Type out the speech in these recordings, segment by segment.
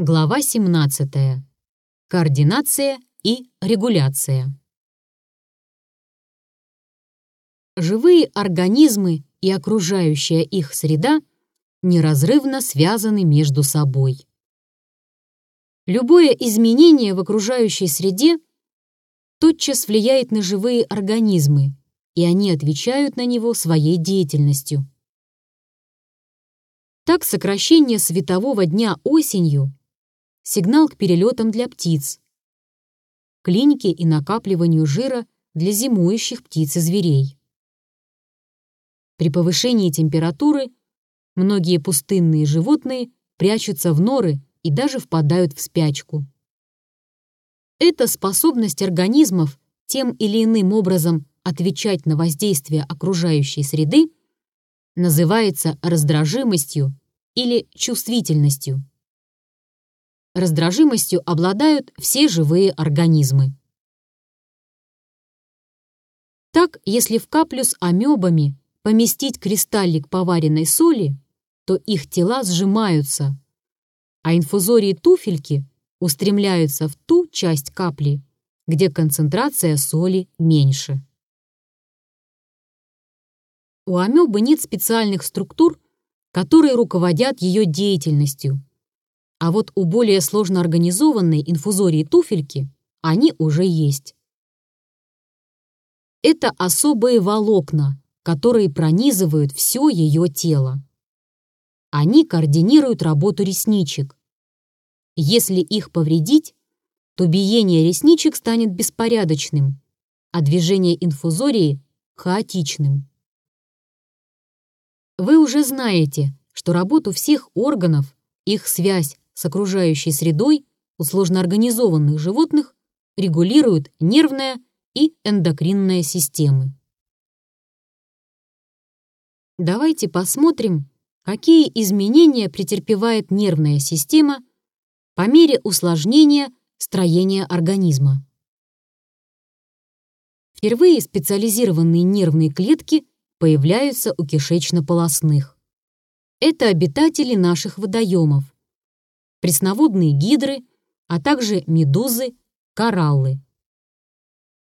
Глава 17. Координация и регуляция. Живые организмы и окружающая их среда неразрывно связаны между собой. Любое изменение в окружающей среде тотчас влияет на живые организмы, и они отвечают на него своей деятельностью. Так сокращение светового дня осенью сигнал к перелетам для птиц, клинике и накапливанию жира для зимующих птиц и зверей. При повышении температуры многие пустынные животные прячутся в норы и даже впадают в спячку. Эта способность организмов тем или иным образом отвечать на воздействие окружающей среды называется раздражимостью или чувствительностью раздражимостью обладают все живые организмы. Так, если в каплю с амебами поместить кристаллик поваренной соли, то их тела сжимаются, а инфузории туфельки устремляются в ту часть капли, где концентрация соли меньше. У амебы нет специальных структур, которые руководят ее деятельностью, а вот у более сложно организованной инфузории туфельки они уже есть. Это особые волокна, которые пронизывают все ее тело. Они координируют работу ресничек. Если их повредить, то биение ресничек станет беспорядочным, а движение инфузории – хаотичным. Вы уже знаете, что работу всех органов, их связь с окружающей средой у сложноорганизованных животных регулируют нервная и эндокринная системы. Давайте посмотрим, какие изменения претерпевает нервная система по мере усложнения строения организма. Впервые специализированные нервные клетки появляются у кишечно-полосных. Это обитатели наших водоемов, пресноводные гидры, а также медузы, кораллы.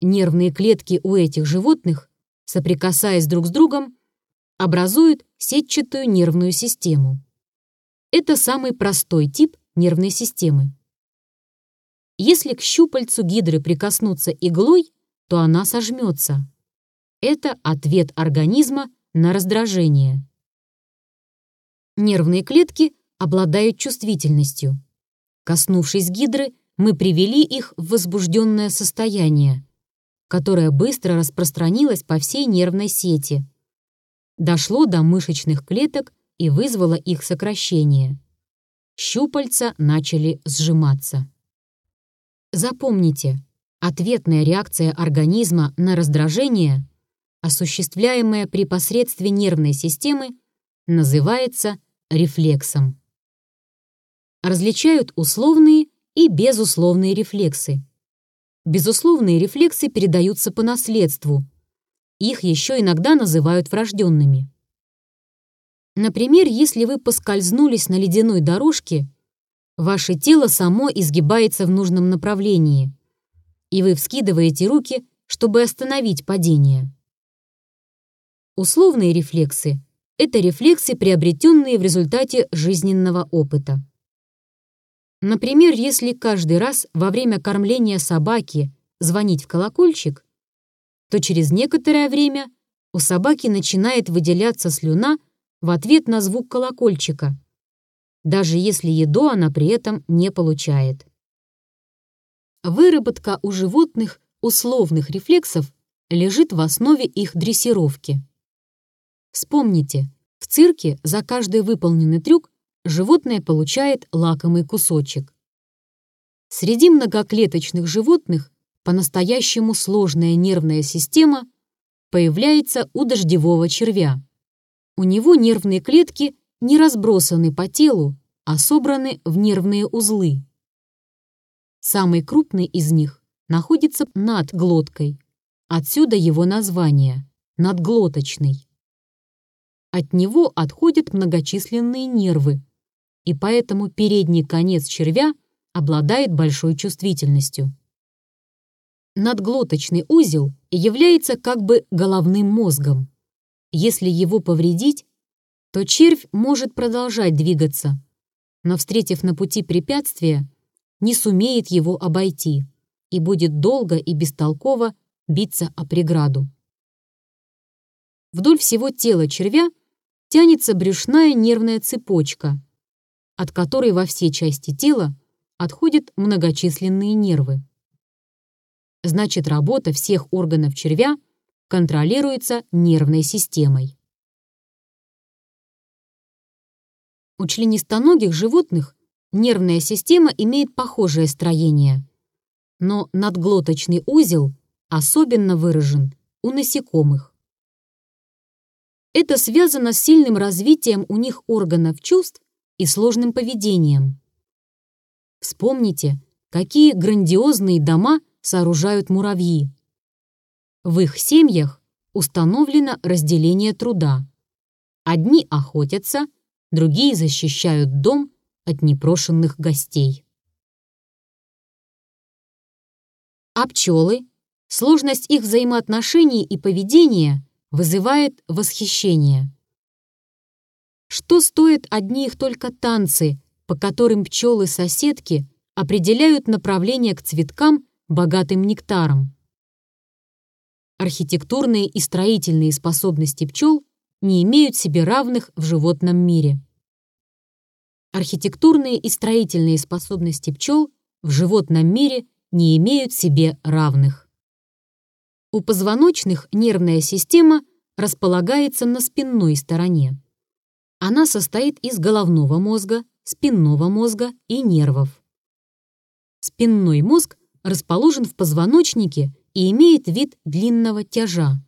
Нервные клетки у этих животных, соприкасаясь друг с другом, образуют сетчатую нервную систему. Это самый простой тип нервной системы. Если к щупальцу гидры прикоснуться иглой, то она сожмется. Это ответ организма на раздражение. Нервные клетки обладают чувствительностью. Коснувшись гидры, мы привели их в возбужденное состояние, которое быстро распространилось по всей нервной сети. Дошло до мышечных клеток и вызвало их сокращение. Щупальца начали сжиматься. Запомните, ответная реакция организма на раздражение, осуществляемая при посредстве нервной системы, называется рефлексом различают условные и безусловные рефлексы. Безусловные рефлексы передаются по наследству. Их еще иногда называют врожденными. Например, если вы поскользнулись на ледяной дорожке, ваше тело само изгибается в нужном направлении, и вы вскидываете руки, чтобы остановить падение. Условные рефлексы – это рефлексы, приобретенные в результате жизненного опыта. Например, если каждый раз во время кормления собаки звонить в колокольчик, то через некоторое время у собаки начинает выделяться слюна в ответ на звук колокольчика, даже если еду она при этом не получает. Выработка у животных условных рефлексов лежит в основе их дрессировки. Вспомните, в цирке за каждый выполненный трюк животное получает лакомый кусочек. Среди многоклеточных животных по-настоящему сложная нервная система появляется у дождевого червя. У него нервные клетки не разбросаны по телу, а собраны в нервные узлы. Самый крупный из них находится над глоткой. Отсюда его название – надглоточный. От него отходят многочисленные нервы, и поэтому передний конец червя обладает большой чувствительностью. Надглоточный узел является как бы головным мозгом. Если его повредить, то червь может продолжать двигаться, но, встретив на пути препятствие, не сумеет его обойти и будет долго и бестолково биться о преграду. Вдоль всего тела червя тянется брюшная нервная цепочка, от которой во все части тела отходят многочисленные нервы. Значит, работа всех органов червя контролируется нервной системой. У членистоногих животных нервная система имеет похожее строение, но надглоточный узел особенно выражен у насекомых. Это связано с сильным развитием у них органов чувств и сложным поведением. Вспомните, какие грандиозные дома сооружают муравьи. В их семьях установлено разделение труда. Одни охотятся, другие защищают дом от непрошенных гостей. А пчелы? Сложность их взаимоотношений и поведения вызывает восхищение. Что стоят одни их только танцы, по которым пчелы-соседки определяют направление к цветкам, богатым нектаром? Архитектурные и строительные способности пчел не имеют себе равных в животном мире. Архитектурные и строительные способности пчел в животном мире не имеют себе равных. У позвоночных нервная система располагается на спинной стороне. Она состоит из головного мозга, спинного мозга и нервов. Спинной мозг расположен в позвоночнике и имеет вид длинного тяжа.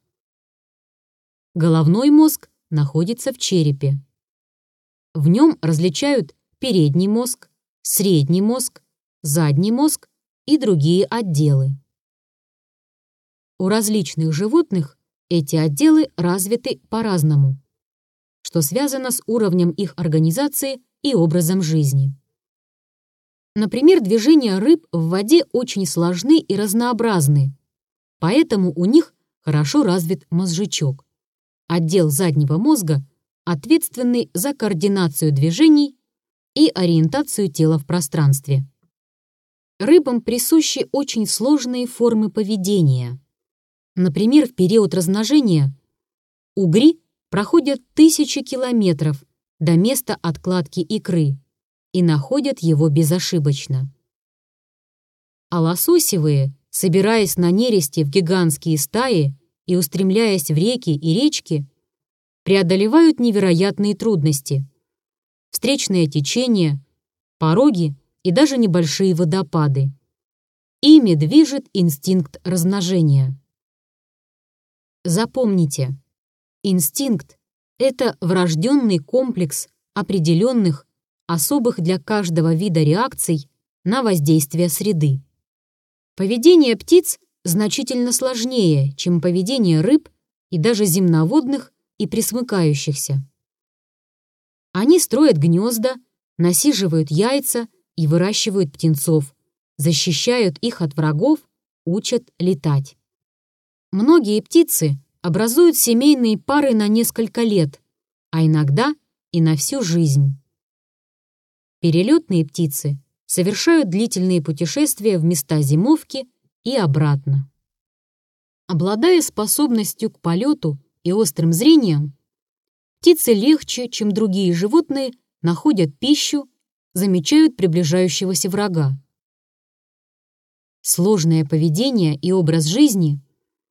Головной мозг находится в черепе. В нем различают передний мозг, средний мозг, задний мозг и другие отделы. У различных животных эти отделы развиты по-разному, что связано с уровнем их организации и образом жизни. Например, движения рыб в воде очень сложны и разнообразны, поэтому у них хорошо развит мозжечок, отдел заднего мозга, ответственный за координацию движений и ориентацию тела в пространстве. Рыбам присущи очень сложные формы поведения – Например, в период размножения угри проходят тысячи километров до места откладки икры и находят его безошибочно. А лососевые, собираясь на нересте в гигантские стаи и устремляясь в реки и речки, преодолевают невероятные трудности. Встречное течение, пороги и даже небольшие водопады. Ими движет инстинкт размножения. Запомните, инстинкт — это врожденный комплекс определенных, особых для каждого вида реакций на воздействие среды. Поведение птиц значительно сложнее, чем поведение рыб и даже земноводных и присмыкающихся. Они строят гнезда, насиживают яйца и выращивают птенцов, защищают их от врагов, учат летать. Многие птицы образуют семейные пары на несколько лет, а иногда и на всю жизнь. Перелетные птицы совершают длительные путешествия в места зимовки и обратно. Обладая способностью к полету и острым зрением, птицы легче, чем другие животные, находят пищу, замечают приближающегося врага. Сложное поведение и образ жизни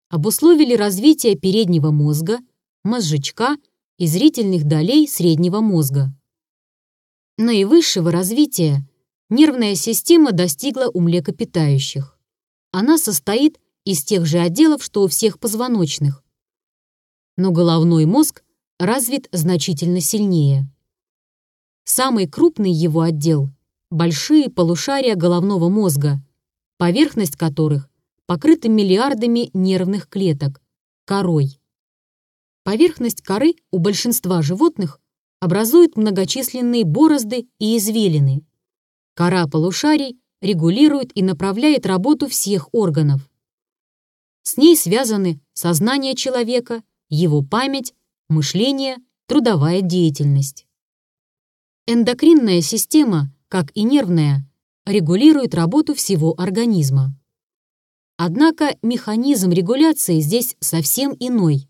обусловили развитие переднего мозга, мозжечка и зрительных долей среднего мозга. Наивысшего развития нервная система достигла у млекопитающих. Она состоит из тех же отделов, что у всех позвоночных. Но головной мозг развит значительно сильнее. Самый крупный его отдел – большие полушария головного мозга, поверхность которых покрыты миллиардами нервных клеток, корой. Поверхность коры у большинства животных образует многочисленные борозды и извилины. Кора полушарий регулирует и направляет работу всех органов. С ней связаны сознание человека, его память, мышление, трудовая деятельность. Эндокринная система, как и нервная, регулирует работу всего организма. Однако механизм регуляции здесь совсем иной.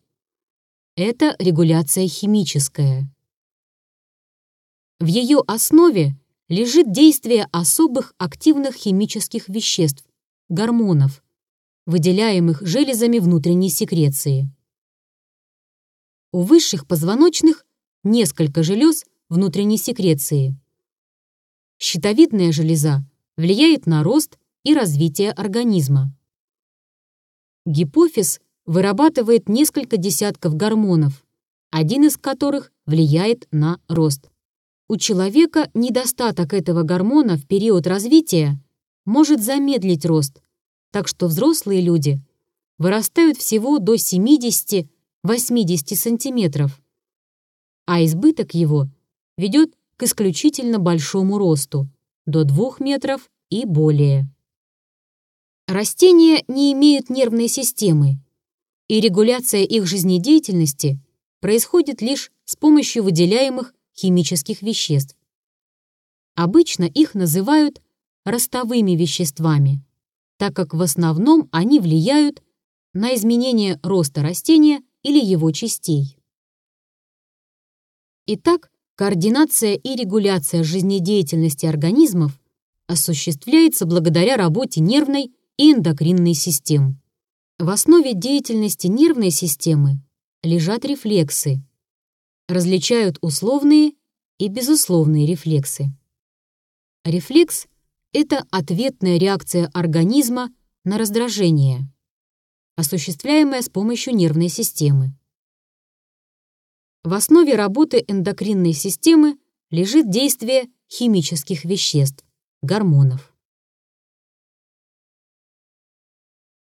Это регуляция химическая. В ее основе лежит действие особых активных химических веществ, гормонов, выделяемых железами внутренней секреции. У высших позвоночных несколько желез внутренней секреции. Щитовидная железа влияет на рост и развитие организма. Гипофиз вырабатывает несколько десятков гормонов, один из которых влияет на рост. У человека недостаток этого гормона в период развития может замедлить рост, так что взрослые люди вырастают всего до 70-80 сантиметров, а избыток его ведет к исключительно большому росту, до 2 метров и более. Растения не имеют нервной системы, и регуляция их жизнедеятельности происходит лишь с помощью выделяемых химических веществ. Обычно их называют ростовыми веществами, так как в основном они влияют на изменение роста растения или его частей. Итак, координация и регуляция жизнедеятельности организмов осуществляется благодаря работе нервной и эндокринной систем. В основе деятельности нервной системы лежат рефлексы, различают условные и безусловные рефлексы. Рефлекс — это ответная реакция организма на раздражение, осуществляемая с помощью нервной системы. В основе работы эндокринной системы лежит действие химических веществ, гормонов.